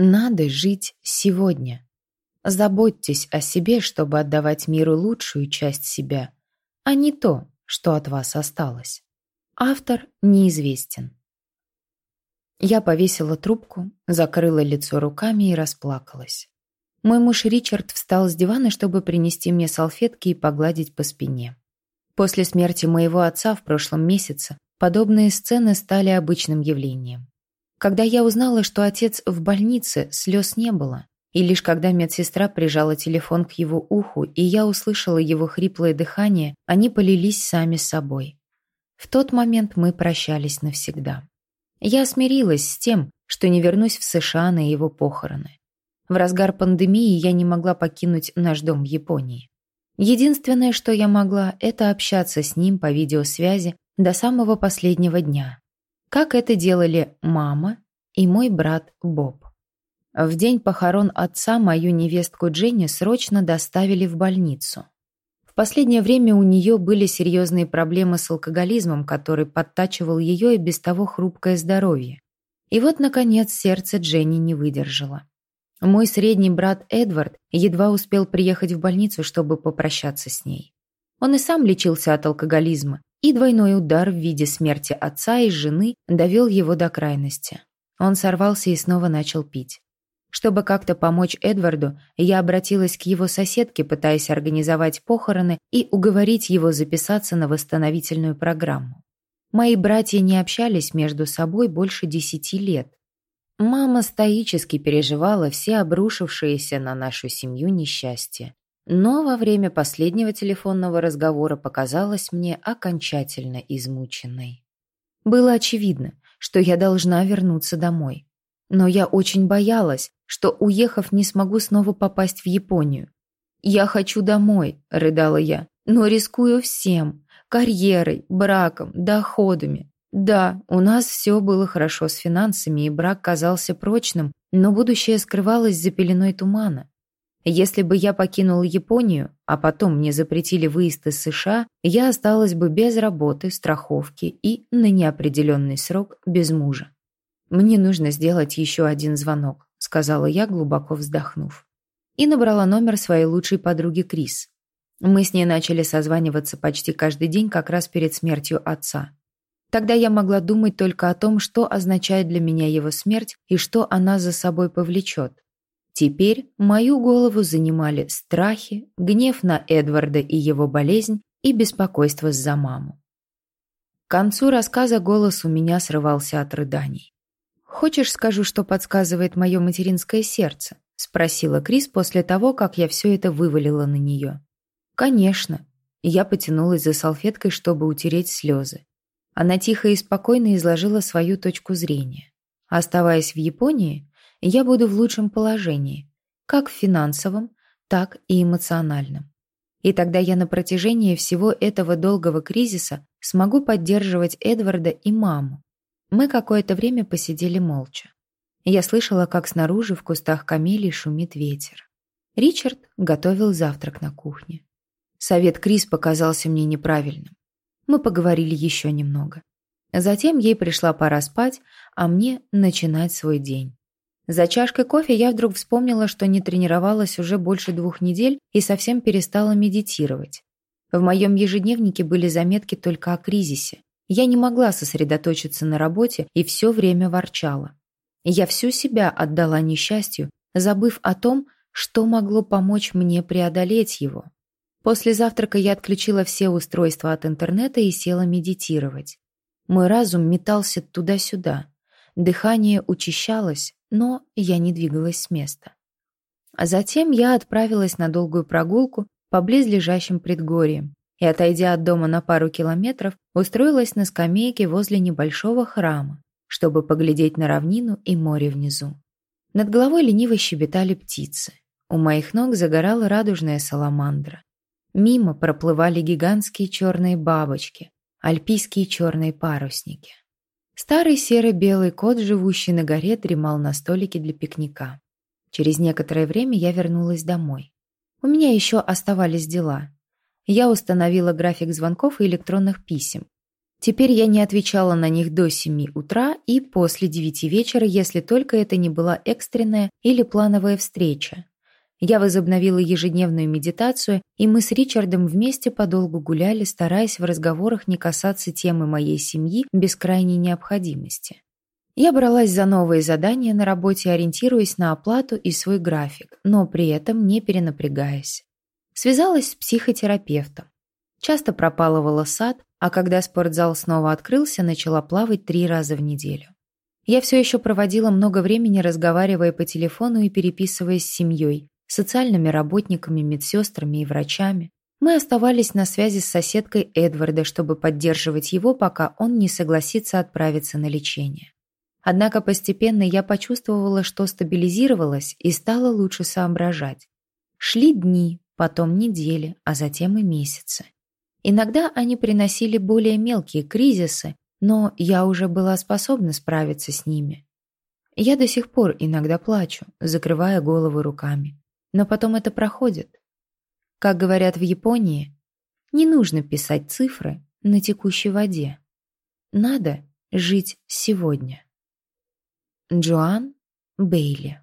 Надо жить сегодня. Заботьтесь о себе, чтобы отдавать миру лучшую часть себя, а не то, что от вас осталось. Автор неизвестен. Я повесила трубку, закрыла лицо руками и расплакалась. Мой муж Ричард встал с дивана, чтобы принести мне салфетки и погладить по спине. После смерти моего отца в прошлом месяце подобные сцены стали обычным явлением. Когда я узнала, что отец в больнице, слез не было. И лишь когда медсестра прижала телефон к его уху, и я услышала его хриплое дыхание, они полились сами собой. В тот момент мы прощались навсегда. Я смирилась с тем, что не вернусь в США на его похороны. В разгар пандемии я не могла покинуть наш дом в Японии. Единственное, что я могла, это общаться с ним по видеосвязи до самого последнего дня. Как это делали мама и мой брат Боб. В день похорон отца мою невестку Дженни срочно доставили в больницу. В последнее время у нее были серьезные проблемы с алкоголизмом, который подтачивал ее и без того хрупкое здоровье. И вот, наконец, сердце Дженни не выдержало. Мой средний брат Эдвард едва успел приехать в больницу, чтобы попрощаться с ней. Он и сам лечился от алкоголизма, и двойной удар в виде смерти отца и жены довел его до крайности. Он сорвался и снова начал пить. Чтобы как-то помочь Эдварду, я обратилась к его соседке, пытаясь организовать похороны и уговорить его записаться на восстановительную программу. Мои братья не общались между собой больше десяти лет. Мама стоически переживала все обрушившиеся на нашу семью несчастья. Но во время последнего телефонного разговора показалась мне окончательно измученной. Было очевидно, что я должна вернуться домой. Но я очень боялась, что, уехав, не смогу снова попасть в Японию. «Я хочу домой», — рыдала я, «но рискую всем — карьерой, браком, доходами. Да, у нас все было хорошо с финансами, и брак казался прочным, но будущее скрывалось за пеленой тумана. Если бы я покинула Японию, а потом мне запретили выезд из США, я осталась бы без работы, страховки и на неопределенный срок без мужа. «Мне нужно сделать еще один звонок», — сказала я, глубоко вздохнув. И набрала номер своей лучшей подруги Крис. Мы с ней начали созваниваться почти каждый день как раз перед смертью отца. Тогда я могла думать только о том, что означает для меня его смерть и что она за собой повлечет. Теперь мою голову занимали страхи, гнев на Эдварда и его болезнь и беспокойство за маму. К концу рассказа голос у меня срывался от рыданий. «Хочешь, скажу, что подсказывает мое материнское сердце?» — спросила Крис после того, как я все это вывалила на нее. «Конечно». Я потянулась за салфеткой, чтобы утереть слезы. Она тихо и спокойно изложила свою точку зрения. Оставаясь в Японии, я буду в лучшем положении, как в финансовом, так и эмоциональном. И тогда я на протяжении всего этого долгого кризиса смогу поддерживать Эдварда и маму. Мы какое-то время посидели молча. Я слышала, как снаружи в кустах камелий шумит ветер. Ричард готовил завтрак на кухне. Совет Крис показался мне неправильным. Мы поговорили еще немного. Затем ей пришла пора спать, а мне начинать свой день. За чашкой кофе я вдруг вспомнила, что не тренировалась уже больше двух недель и совсем перестала медитировать. В моем ежедневнике были заметки только о кризисе. Я не могла сосредоточиться на работе и все время ворчала. Я всю себя отдала несчастью, забыв о том, что могло помочь мне преодолеть его. После завтрака я отключила все устройства от интернета и села медитировать. Мой разум метался туда-сюда. Дыхание учащалось, но я не двигалась с места. А затем я отправилась на долгую прогулку по близлежащим предгорьям и, отойдя от дома на пару километров, устроилась на скамейке возле небольшого храма, чтобы поглядеть на равнину и море внизу. Над головой лениво щебетали птицы. У моих ног загорала радужная саламандра. Мимо проплывали гигантские черные бабочки, альпийские черные парусники. Старый серо-белый кот, живущий на горе, дремал на столике для пикника. Через некоторое время я вернулась домой. У меня еще оставались дела. Я установила график звонков и электронных писем. Теперь я не отвечала на них до 7 утра и после 9 вечера, если только это не была экстренная или плановая встреча. Я возобновила ежедневную медитацию, и мы с Ричардом вместе подолгу гуляли, стараясь в разговорах не касаться темы моей семьи без крайней необходимости. Я бралась за новые задания на работе, ориентируясь на оплату и свой график, но при этом не перенапрягаясь. Связалась с психотерапевтом. Часто пропалывала сад, а когда спортзал снова открылся, начала плавать три раза в неделю. Я все еще проводила много времени, разговаривая по телефону и переписываясь с семьей, социальными работниками, медсестрами и врачами. Мы оставались на связи с соседкой Эдварда, чтобы поддерживать его, пока он не согласится отправиться на лечение. Однако постепенно я почувствовала, что стабилизировалась и стала лучше соображать. Шли дни, потом недели, а затем и месяцы. Иногда они приносили более мелкие кризисы, но я уже была способна справиться с ними. Я до сих пор иногда плачу, закрывая голову руками. Но потом это проходит. Как говорят в Японии, не нужно писать цифры на текущей воде. Надо жить сегодня. Джоан Бейли